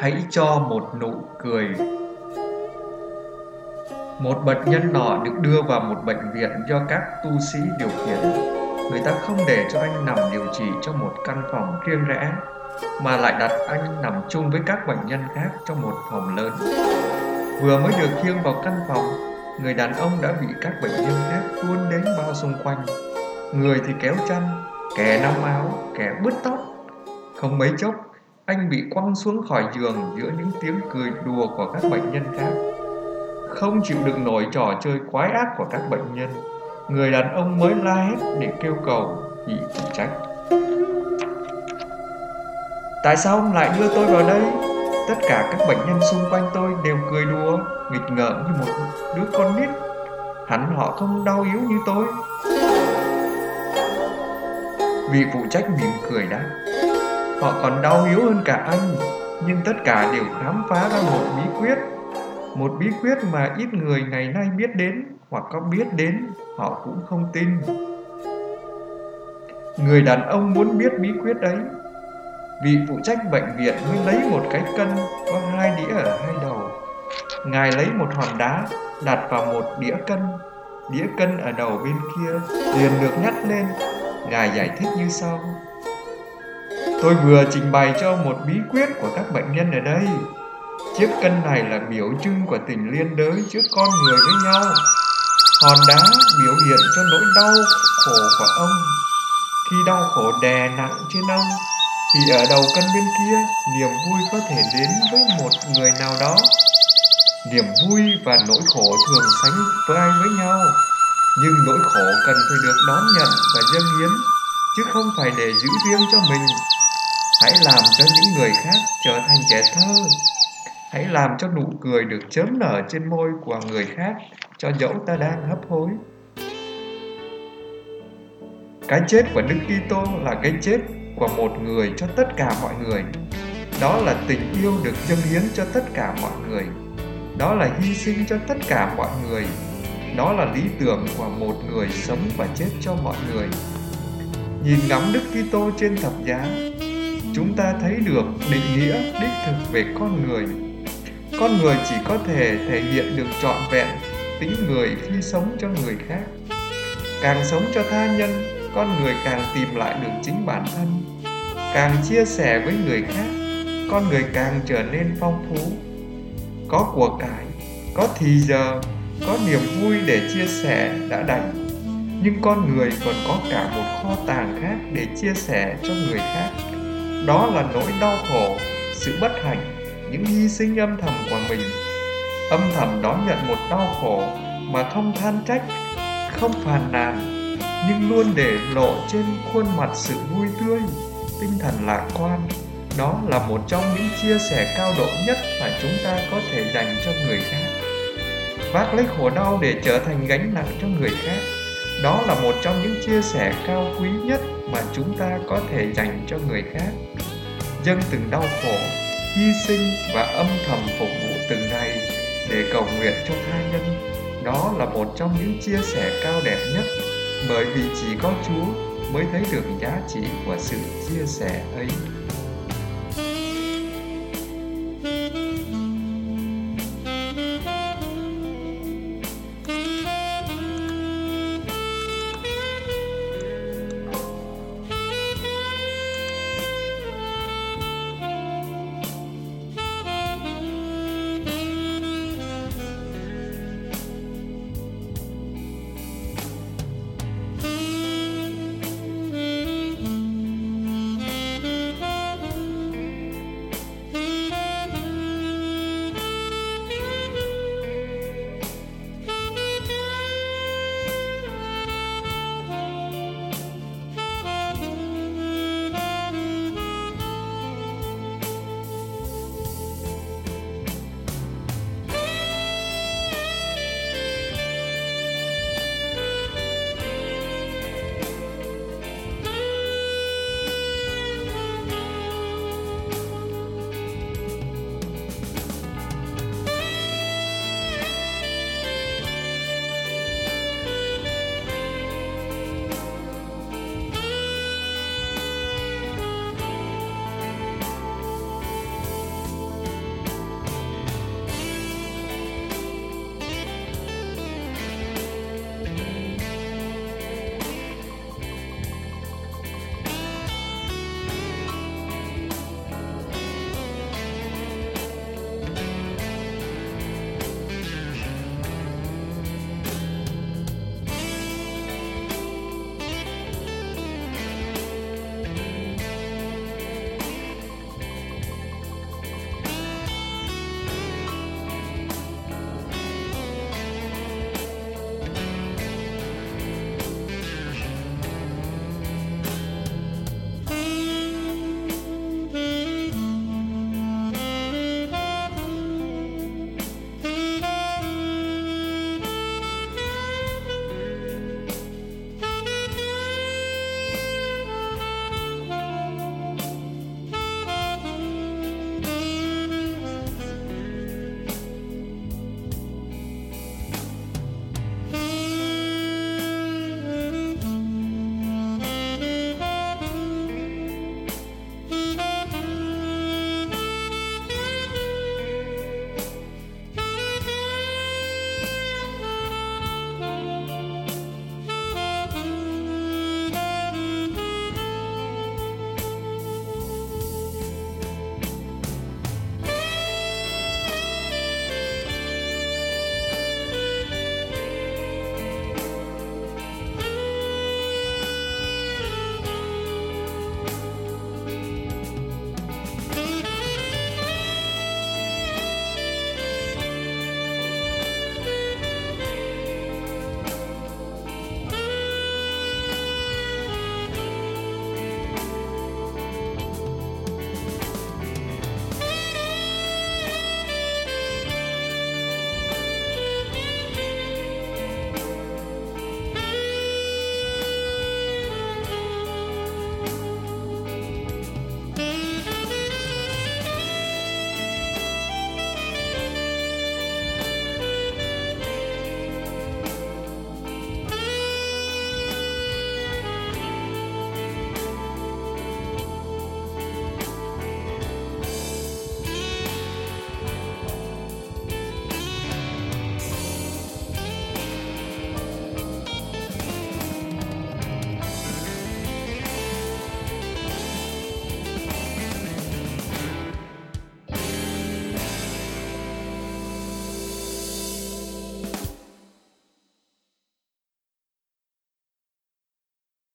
hãy cho một nụ cười. Một bệnh nhân nọ được đưa vào một bệnh viện do các tu sĩ điều khiển. Người ta không để cho anh nằm điều trị trong một căn phòng riêng rẽ, mà lại đặt anh nằm chung với các bệnh nhân khác trong một phòng lớn. Vừa mới được khiêng vào căn phòng, người đàn ông đã bị các bệnh nhân khác tuôn đến bao xung quanh. Người thì kéo chân kẻ nắm áo, kẻ bứt tóc. Không mấy chốc anh bị quăng xuống khỏi giường giữa những tiếng cười đùa của các bệnh nhân khác. Không chịu đựng nổi trò chơi quái ác của các bệnh nhân, người đàn ông mới la hét để kêu cầu, bị phụ trách. Tại sao ông lại đưa tôi vào đây? Tất cả các bệnh nhân xung quanh tôi đều cười đùa, nghịch ngợm như một đứa con nít. Hẳn họ không đau yếu như tôi. Vị phụ trách mỉm cười đáp họ còn đau yếu hơn cả anh, nhưng tất cả đều khám phá ra một bí quyết. Một bí quyết mà ít người ngày nay biết đến hoặc có biết đến, họ cũng không tin. Người đàn ông muốn biết bí quyết ấy, vị phụ trách bệnh viện mới lấy một cái cân có hai đĩa ở hai đầu. Ngài lấy một hòn đá, đặt vào một đĩa cân. Đĩa cân ở đầu bên kia liền được nhắc lên. Ngài giải thích như sau tôi vừa trình bày cho một bí quyết của các bệnh nhân ở đây. Chiếc cân này là biểu trưng của tình liên đới giữa con người với nhau. Hòn đá biểu hiện cho nỗi đau, khổ của ông. Khi đau khổ đè nặng trên ông, thì ở đầu cân bên kia, niềm vui có thể đến với một người nào đó. Niềm vui và nỗi khổ thường sánh vai với nhau, nhưng nỗi khổ cần phải được đón nhận và dâng hiến, chứ không phải để giữ riêng cho mình hãy làm cho những người khác trở thành trẻ thơ. Hãy làm cho nụ cười được chớm nở trên môi của người khác cho dẫu ta đang hấp hối. Cái chết của đức kitô là cái chết của một người cho tất cả mọi người. Đó là tình yêu được dâng hiến cho tất cả mọi người. Đó là hy sinh cho tất cả mọi người. Đó là lý tưởng của một người sống và chết cho mọi người. Nhìn ngắm đức kitô trên thập giá chúng ta thấy được định nghĩa, đích thực về con người. Con người chỉ có thể thể hiện được trọn vẹn tính người khi sống cho người khác. Càng sống cho tha nhân, con người càng tìm lại được chính bản thân. Càng chia sẻ với người khác, con người càng trở nên phong phú. Có của cải, có thì giờ, có niềm vui để chia sẻ đã đành. Nhưng con người còn có cả một kho tàng khác để chia sẻ cho người khác đó là nỗi đau khổ, sự bất hạnh, những hy sinh âm thầm của mình. Âm thầm đón nhận một đau khổ mà không than trách, không phàn nàn, nhưng luôn để lộ trên khuôn mặt sự vui tươi, tinh thần lạc quan. Đó là một trong những chia sẻ cao độ nhất mà chúng ta có thể dành cho người khác. Vác lấy khổ đau để trở thành gánh nặng cho người khác, đó là một trong những chia sẻ cao quý nhất mà chúng ta có thể dành cho người khác. Dâng từng đau khổ, hy sinh và âm thầm phục vụ từng ngày để cầu nguyện cho tha nhân. Đó là một trong những chia sẻ cao đẹp nhất, bởi vì chỉ có chúa mới thấy được giá trị của sự chia sẻ ấy.